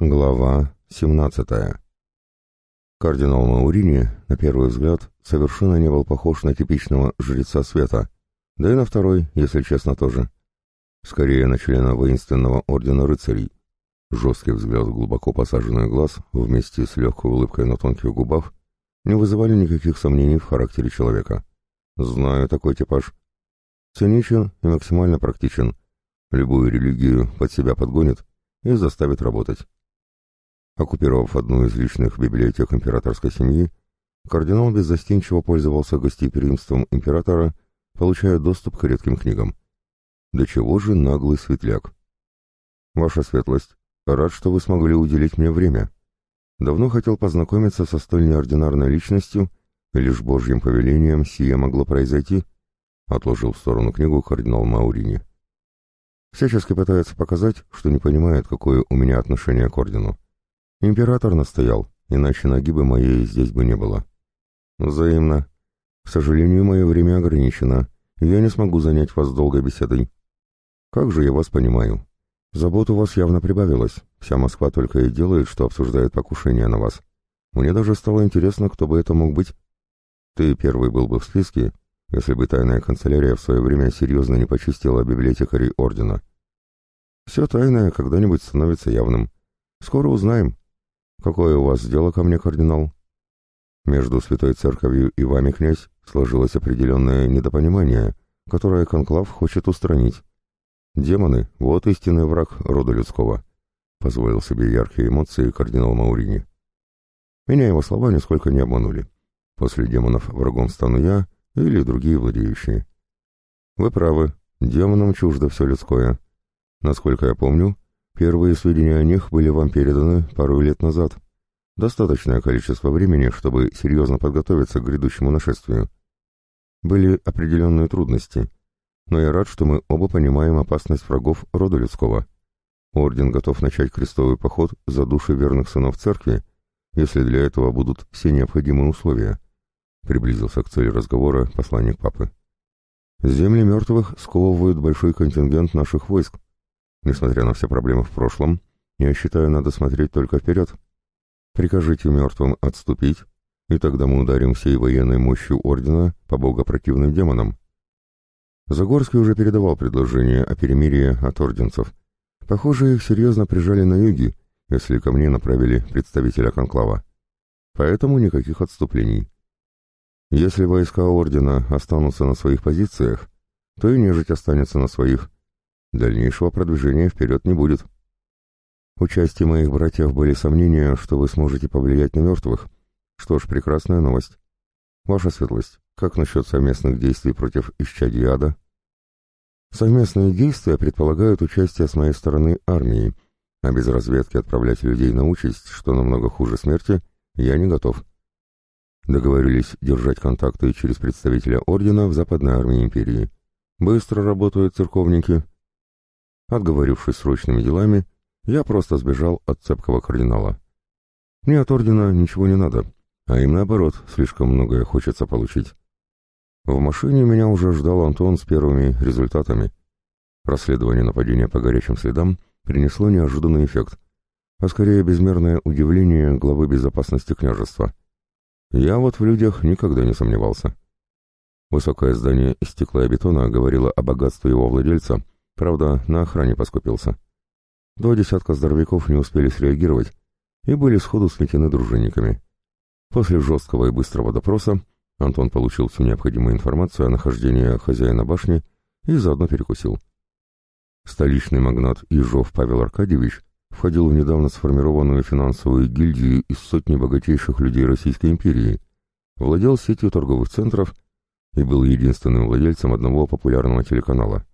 Глава 17. Кардинал Маурини, на первый взгляд, совершенно не был похож на типичного жреца света, да и на второй, если честно, тоже. Скорее на члена воинственного ордена рыцарей. Жесткий взгляд, глубоко посаженный глаз, вместе с легкой улыбкой на тонких губах, не вызывали никаких сомнений в характере человека. Знаю такой типаж. Циничен и максимально практичен. Любую религию под себя подгонит и заставит работать. Оккупировав одну из личных библиотек императорской семьи, кардинал беззастенчиво пользовался гостеприимством императора, получая доступ к редким книгам. До чего же наглый светляк? Ваша светлость, рад, что вы смогли уделить мне время. Давно хотел познакомиться со столь неординарной личностью, лишь божьим повелением сие могло произойти, отложил в сторону книгу кардинал Маурини. Всячески пытается показать, что не понимает, какое у меня отношение к ордену. Император настоял, иначе нагибы моей здесь бы не было. Взаимно. К сожалению, мое время ограничено, я не смогу занять вас долгой беседой. Как же я вас понимаю. Забот у вас явно прибавилось. Вся Москва только и делает, что обсуждает покушение на вас. Мне даже стало интересно, кто бы это мог быть. Ты первый был бы в списке, если бы тайная канцелярия в свое время серьезно не почистила библиотекарей ордена. Все тайное когда-нибудь становится явным. Скоро узнаем, «Какое у вас дело ко мне, кардинал?» Между Святой Церковью и вами, князь, сложилось определенное недопонимание, которое Конклав хочет устранить. Демоны — вот истинный враг рода людского, — позволил себе яркие эмоции кардинал Маурини. Меня его слова нисколько не обманули. После демонов врагом стану я или другие владеющие. Вы правы, демонам чуждо все людское. Насколько я помню, Первые сведения о них были вам переданы пару лет назад. Достаточное количество времени, чтобы серьезно подготовиться к грядущему нашествию. Были определенные трудности, но я рад, что мы оба понимаем опасность врагов рода людского. Орден готов начать крестовый поход за души верных сынов церкви, если для этого будут все необходимые условия. Приблизился к цели разговора посланник папы. Земли мертвых сковывают большой контингент наших войск, Несмотря на все проблемы в прошлом, я считаю, надо смотреть только вперед. Прикажите мертвым отступить, и тогда мы ударим всей военной мощью Ордена по богопротивным демонам. Загорский уже передавал предложение о перемирии от орденцев. Похоже, их серьезно прижали на юге, если ко мне направили представителя конклава. Поэтому никаких отступлений. Если войска Ордена останутся на своих позициях, то и нежить останется на своих, Дальнейшего продвижения вперед не будет. У части моих братьев были сомнения, что вы сможете повлиять на мертвых. Что ж, прекрасная новость. Ваша светлость, как насчет совместных действий против исчадий ада? Совместные действия предполагают участие с моей стороны армии, а без разведки отправлять людей на участь, что намного хуже смерти, я не готов. Договорились держать контакты через представителя ордена в Западной армии империи. Быстро работают церковники, Отговорившись срочными делами, я просто сбежал от цепкого кардинала. Мне от ордена ничего не надо, а им наоборот, слишком многое хочется получить. В машине меня уже ждал Антон с первыми результатами. Расследование нападения по горячим следам принесло неожиданный эффект, а скорее безмерное удивление главы безопасности княжества. Я вот в людях никогда не сомневался. Высокое здание из стекла и бетона говорило о богатстве его владельца — Правда, на охране поскупился. Два десятка здоровяков не успели среагировать и были сходу сметены дружинниками. После жесткого и быстрого допроса Антон получил всю необходимую информацию о нахождении хозяина башни и заодно перекусил. Столичный магнат Ижов Павел Аркадьевич входил в недавно сформированную финансовую гильдию из сотни богатейших людей Российской империи, владел сетью торговых центров и был единственным владельцем одного популярного телеканала.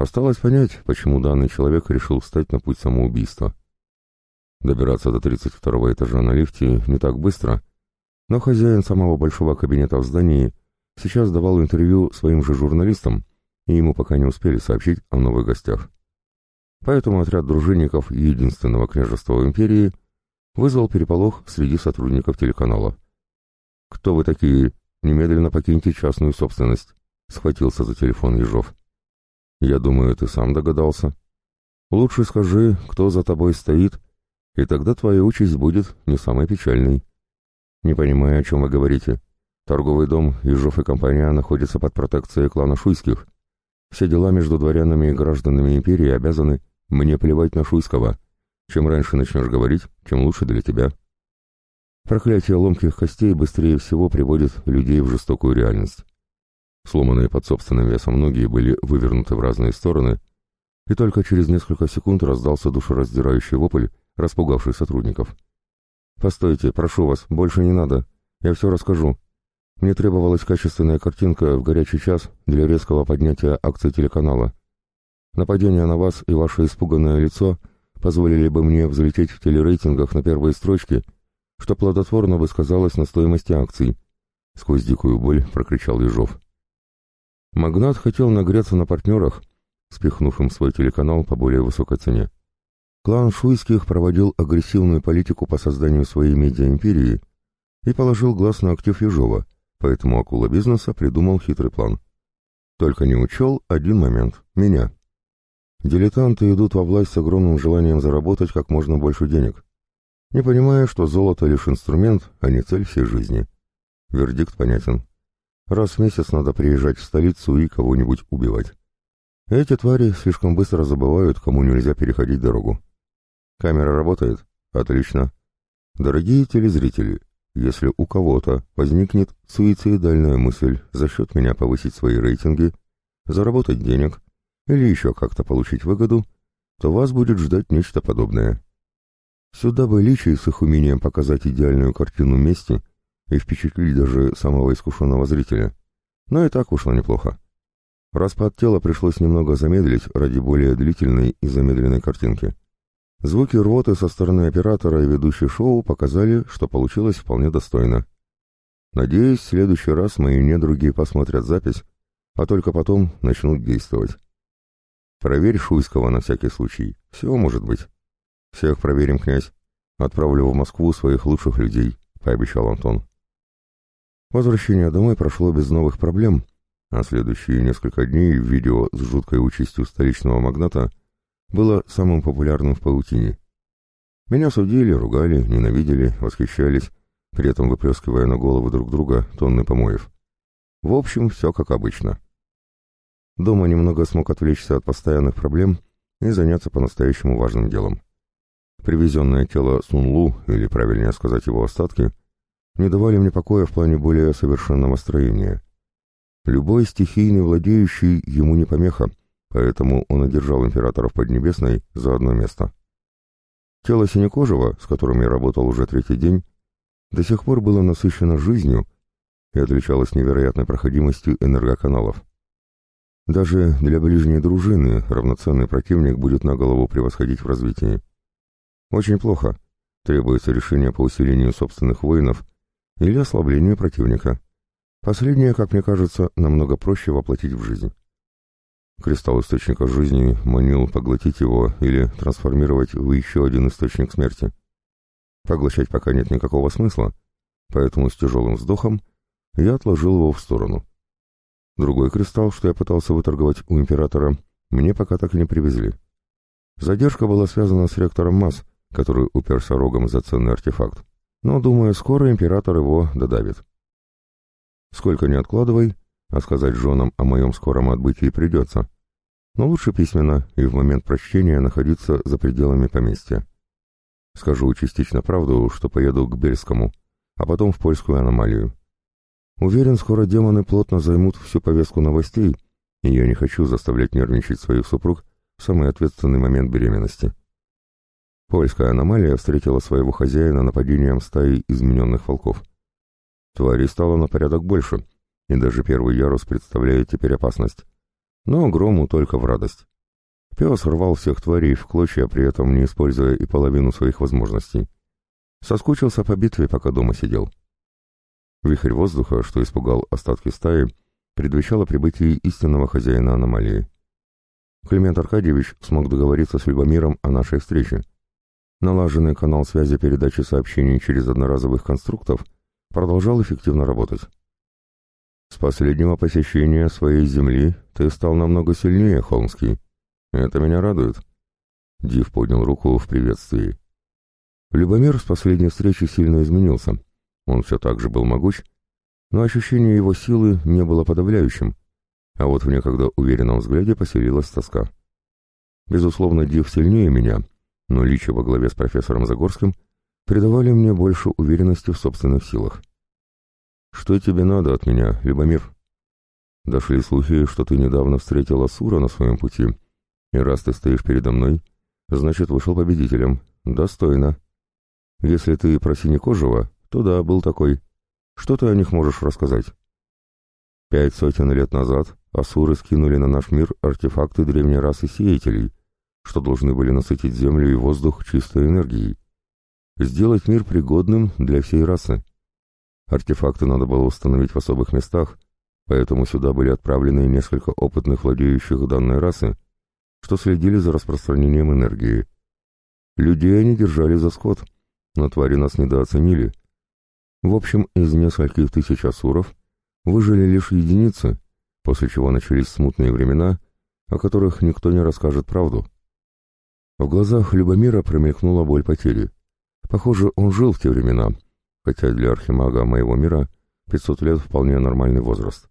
Осталось понять, почему данный человек решил встать на путь самоубийства. Добираться до 32 этажа на лифте не так быстро, но хозяин самого большого кабинета в здании сейчас давал интервью своим же журналистам, и ему пока не успели сообщить о новых гостях. Поэтому отряд дружинников единственного княжества империи вызвал переполох среди сотрудников телеканала. «Кто вы такие? Немедленно покиньте частную собственность», — схватился за телефон Ежов. Я думаю, ты сам догадался. Лучше скажи, кто за тобой стоит И тогда твоя участь будет не самой печальной. Не понимаю, о чем вы говорите. Торговый дом Ежов и компания находятся под протекцией клана Шуйских. Все дела между дворянами и гражданами империи обязаны мне плевать на Шуйского. Чем раньше начнешь говорить, тем лучше для тебя. Проклятие ломких костей быстрее всего приводит людей в жестокую реальность. Сломанные под собственным весом ноги были вывернуты в разные стороны, и только через несколько секунд раздался душераздирающий вопль, распугавший сотрудников. «Постойте, прошу вас, больше не надо. Я все расскажу. Мне требовалась качественная картинка в горячий час для резкого поднятия акций телеканала. Нападение на вас и ваше испуганное лицо позволили бы мне взлететь в телерейтингах на первые строчки — что плодотворно бы сказалось на стоимости акций. Сквозь дикую боль прокричал Ежов. Магнат хотел нагреться на партнерах, спихнув им свой телеканал по более высокой цене. Клан Шуйских проводил агрессивную политику по созданию своей медиаимперии и положил глаз на актив Ежова, поэтому акула бизнеса придумал хитрый план. Только не учел один момент — меня. Дилетанты идут во власть с огромным желанием заработать как можно больше денег не понимая, что золото лишь инструмент, а не цель всей жизни. Вердикт понятен. Раз в месяц надо приезжать в столицу и кого-нибудь убивать. Эти твари слишком быстро забывают, кому нельзя переходить дорогу. Камера работает? Отлично. Дорогие телезрители, если у кого-то возникнет суицидальная мысль за счет меня повысить свои рейтинги, заработать денег или еще как-то получить выгоду, то вас будет ждать нечто подобное. Сюда бы личий с их умением показать идеальную картину мести и впечатлить даже самого искушенного зрителя. Но и так вышло неплохо. Распад тела пришлось немного замедлить ради более длительной и замедленной картинки. Звуки рвоты со стороны оператора и ведущей шоу показали, что получилось вполне достойно. Надеюсь, в следующий раз мои недруги посмотрят запись, а только потом начнут действовать. Проверь Шуйского на всякий случай. Все может быть. «Всех проверим, князь. Отправлю в Москву своих лучших людей», — пообещал Антон. Возвращение домой прошло без новых проблем, а следующие несколько дней видео с жуткой участью столичного магната было самым популярным в паутине. Меня судили, ругали, ненавидели, восхищались, при этом выплескивая на головы друг друга тонны помоев. В общем, все как обычно. Дома немного смог отвлечься от постоянных проблем и заняться по-настоящему важным делом. Привезенное тело Сунлу, или правильнее сказать его остатки, не давали мне покоя в плане более совершенного строения. Любой стихийный владеющий ему не помеха, поэтому он одержал императоров Поднебесной за одно место. Тело Синекожего, с которым я работал уже третий день, до сих пор было насыщено жизнью и отличалось невероятной проходимостью энергоканалов. Даже для ближней дружины равноценный противник будет на голову превосходить в развитии. Очень плохо. Требуется решение по усилению собственных воинов или ослаблению противника. Последнее, как мне кажется, намного проще воплотить в жизнь. Кристалл источника жизни манил поглотить его или трансформировать в еще один источник смерти. Поглощать пока нет никакого смысла, поэтому с тяжелым вздохом я отложил его в сторону. Другой кристалл, что я пытался выторговать у императора, мне пока так и не привезли. Задержка была связана с ректором масс, который уперся рогом за ценный артефакт. Но, думаю, скоро император его додавит. Сколько не откладывай, а сказать женам о моем скором отбытии придется. Но лучше письменно и в момент прочтения находиться за пределами поместья. Скажу частично правду, что поеду к Бельскому, а потом в польскую аномалию. Уверен, скоро демоны плотно займут всю повестку новостей, и я не хочу заставлять нервничать своих супруг в самый ответственный момент беременности. Польская аномалия встретила своего хозяина нападением стаи измененных волков. Тварей стало на порядок больше, и даже первый ярус представляет теперь опасность. Но грому только в радость. Пес рвал всех тварей в клочья, при этом не используя и половину своих возможностей. Соскучился по битве, пока дома сидел. Вихрь воздуха, что испугал остатки стаи, предвещало прибытие истинного хозяина аномалии. Климент Аркадьевич смог договориться с Любомиром о нашей встрече. Налаженный канал связи передачи сообщений через одноразовых конструктов продолжал эффективно работать. С последнего посещения своей земли ты стал намного сильнее, Холмский. Это меня радует. Див поднял руку в приветствии. Любомир с последней встречи сильно изменился. Он все так же был могуч, но ощущение его силы не было подавляющим, а вот в некогда уверенном взгляде поселилась тоска. Безусловно, Див сильнее меня, но личи во главе с профессором Загорским придавали мне больше уверенности в собственных силах. «Что тебе надо от меня, Любомир?» «Дошли слухи, что ты недавно встретила Сура на своем пути, и раз ты стоишь передо мной, значит, вышел победителем. Достойно. Если ты про синекожего, то да, был такой. Что ты о них можешь рассказать?» Пять сотен лет назад асуры скинули на наш мир артефакты древней расы сеятелей, что должны были насытить землю и воздух чистой энергией. Сделать мир пригодным для всей расы. Артефакты надо было установить в особых местах, поэтому сюда были отправлены несколько опытных владеющих данной расы, что следили за распространением энергии. Людей они держали за скот, но твари нас недооценили. В общем, из нескольких тысяч асуров выжили лишь единицы, после чего начались смутные времена, о которых никто не расскажет правду. В глазах Любомира промелькнула боль потери. Похоже, он жил в те времена, хотя для архимага моего мира 500 лет вполне нормальный возраст.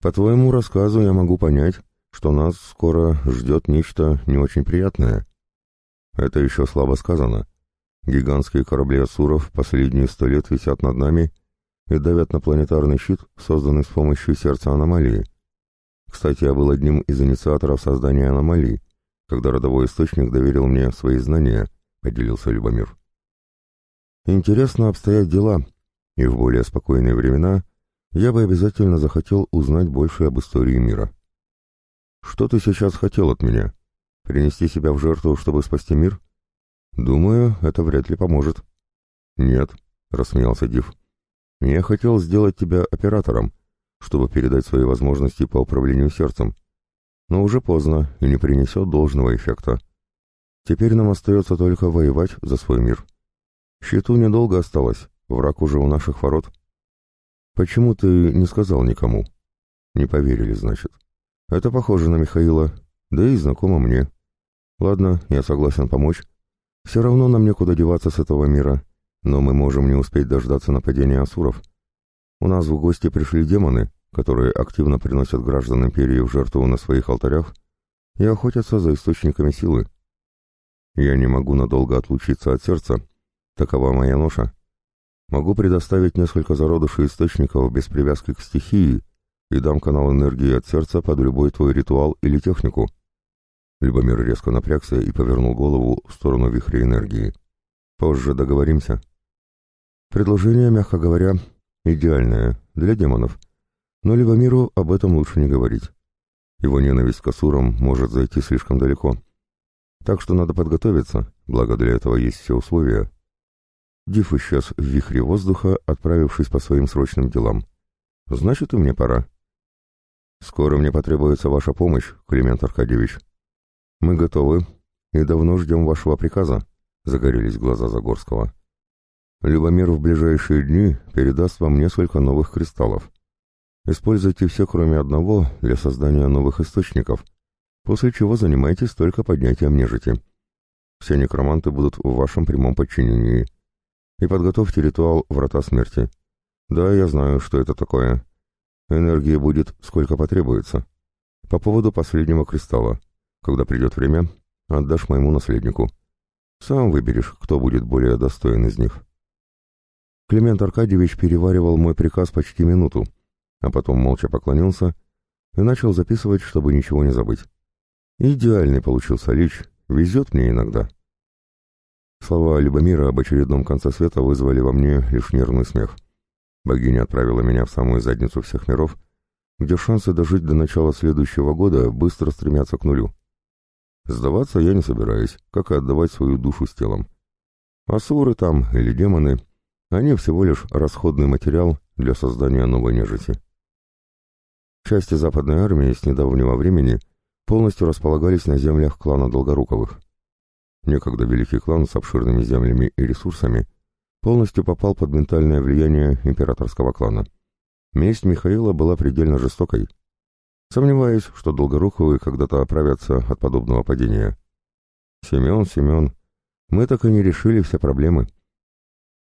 По твоему рассказу я могу понять, что нас скоро ждет нечто не очень приятное. Это еще слабо сказано. Гигантские корабли Асуров последние сто лет висят над нами и давят на планетарный щит, созданный с помощью сердца аномалии. Кстати, я был одним из инициаторов создания аномалии, когда родовой источник доверил мне свои знания, поделился Любомир. Интересно обстоят дела, и в более спокойные времена я бы обязательно захотел узнать больше об истории мира. Что ты сейчас хотел от меня? Принести себя в жертву, чтобы спасти мир? Думаю, это вряд ли поможет. Нет, рассмеялся Див. Я хотел сделать тебя оператором, чтобы передать свои возможности по управлению сердцем. Но уже поздно и не принесет должного эффекта. Теперь нам остается только воевать за свой мир. Щиту недолго осталось, враг уже у наших ворот. Почему ты не сказал никому? Не поверили, значит. Это похоже на Михаила, да и знакомо мне. Ладно, я согласен помочь. Все равно нам некуда деваться с этого мира, но мы можем не успеть дождаться нападения асуров. У нас в гости пришли демоны, которые активно приносят граждан империи в жертву на своих алтарях и охотятся за источниками силы. Я не могу надолго отлучиться от сердца, такова моя ноша. Могу предоставить несколько зародышей источников без привязки к стихии и дам канал энергии от сердца под любой твой ритуал или технику. Любомир резко напрягся и повернул голову в сторону вихря энергии. Позже договоримся. Предложение, мягко говоря, идеальное для демонов. Но Любомиру об этом лучше не говорить. Его ненависть к Асурам может зайти слишком далеко. Так что надо подготовиться, благо для этого есть все условия. Диф исчез в вихре воздуха, отправившись по своим срочным делам. Значит, и мне пора. Скоро мне потребуется ваша помощь, Климент Аркадьевич. Мы готовы и давно ждем вашего приказа, загорелись глаза Загорского. Любомир в ближайшие дни передаст вам несколько новых кристаллов. Используйте все, кроме одного, для создания новых источников, после чего занимайтесь только поднятием нежити. Все некроманты будут в вашем прямом подчинении. И подготовьте ритуал Врата Смерти. Да, я знаю, что это такое. Энергии будет сколько потребуется. По поводу последнего кристалла. Когда придет время, отдашь моему наследнику. Сам выберешь, кто будет более достоин из них. Климент Аркадьевич переваривал мой приказ почти минуту, а потом молча поклонился и начал записывать, чтобы ничего не забыть. Идеальный получился лич, везет мне иногда. Слова Любомира об очередном конце света вызвали во мне лишь нервный смех. Богиня отправила меня в самую задницу всех миров, где шансы дожить до начала следующего года быстро стремятся к нулю. Сдаваться я не собираюсь, как и отдавать свою душу с телом. Асуры там или демоны, они всего лишь расходный материал для создания новой нежити. Части западной армии с недавнего времени полностью располагались на землях клана Долгоруковых. Некогда великий клан с обширными землями и ресурсами полностью попал под ментальное влияние императорского клана. Месть Михаила была предельно жестокой. Сомневаюсь, что Долгоруховы когда-то оправятся от подобного падения. Семен, Семен, мы так и не решили все проблемы.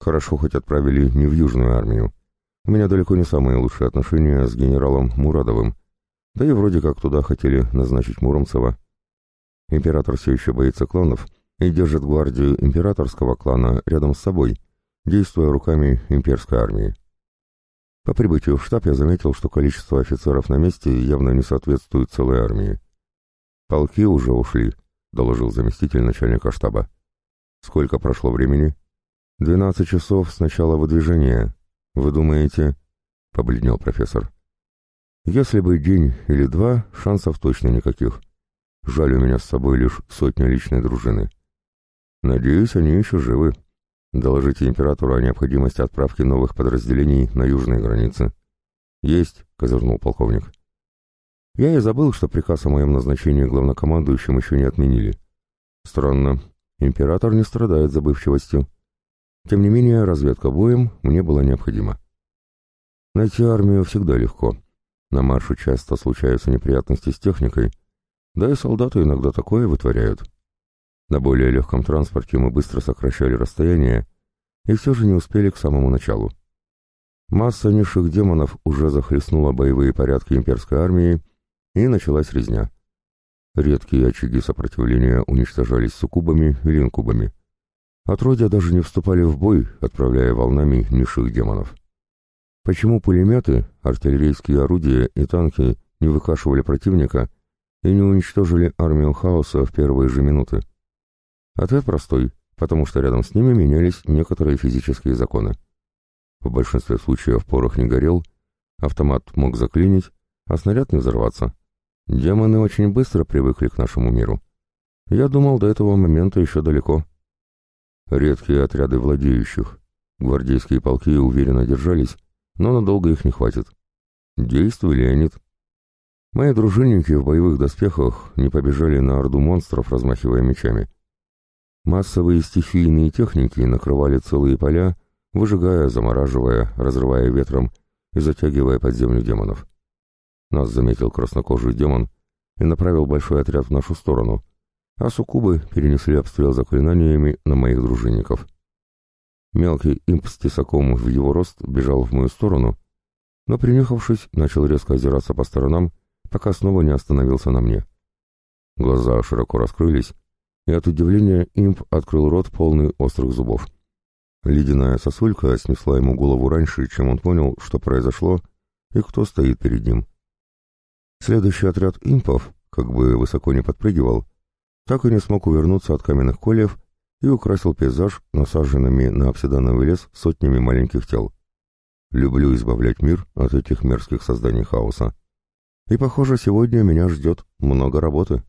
Хорошо хоть отправили не в Южную армию. У меня далеко не самые лучшие отношения с генералом Мурадовым, да и вроде как туда хотели назначить Муромцева. Император все еще боится кланов и держит гвардию императорского клана рядом с собой, действуя руками имперской армии. По прибытию в штаб я заметил, что количество офицеров на месте явно не соответствует целой армии. «Полки уже ушли», — доложил заместитель начальника штаба. «Сколько прошло времени?» «Двенадцать часов с начала выдвижения. Вы думаете...» — побледнел профессор. «Если бы день или два, шансов точно никаких. Жаль, у меня с собой лишь сотня личной дружины. Надеюсь, они еще живы. Доложите императору о необходимости отправки новых подразделений на южные границы. Есть, козырнул полковник. Я и забыл, что приказ о моем назначении главнокомандующим еще не отменили. Странно, император не страдает забывчивостью. Тем не менее, разведка боем мне была необходима. Найти армию всегда легко. На марше часто случаются неприятности с техникой, да и солдаты иногда такое вытворяют. На более легком транспорте мы быстро сокращали расстояние и все же не успели к самому началу. Масса низших демонов уже захлестнула боевые порядки имперской армии, и началась резня. Редкие очаги сопротивления уничтожались суккубами или инкубами. Отродья даже не вступали в бой, отправляя волнами низших демонов. Почему пулеметы, артиллерийские орудия и танки не выкашивали противника и не уничтожили армию хаоса в первые же минуты? Ответ простой, потому что рядом с ними менялись некоторые физические законы. В большинстве случаев порох не горел, автомат мог заклинить, а снаряд не взорваться. Демоны очень быстро привыкли к нашему миру. Я думал, до этого момента еще далеко. Редкие отряды владеющих. Гвардейские полки уверенно держались, но надолго их не хватит. Действуй, Леонид. Мои дружинники в боевых доспехах не побежали на орду монстров, размахивая мечами. Массовые стихийные техники накрывали целые поля, выжигая, замораживая, разрывая ветром и затягивая под землю демонов. Нас заметил краснокожий демон и направил большой отряд в нашу сторону, а суккубы перенесли обстрел заклинаниями на моих дружинников. Мелкий имп с тесаком в его рост бежал в мою сторону, но, принюхавшись, начал резко озираться по сторонам, пока снова не остановился на мне. Глаза широко раскрылись, и от удивления имп открыл рот, полный острых зубов. Ледяная сосулька снесла ему голову раньше, чем он понял, что произошло и кто стоит перед ним. Следующий отряд импов, как бы высоко не подпрыгивал, так и не смог увернуться от каменных колев и украсил пейзаж насаженными на обсидановый лес сотнями маленьких тел. Люблю избавлять мир от этих мерзких созданий хаоса. И, похоже, сегодня меня ждет много работы.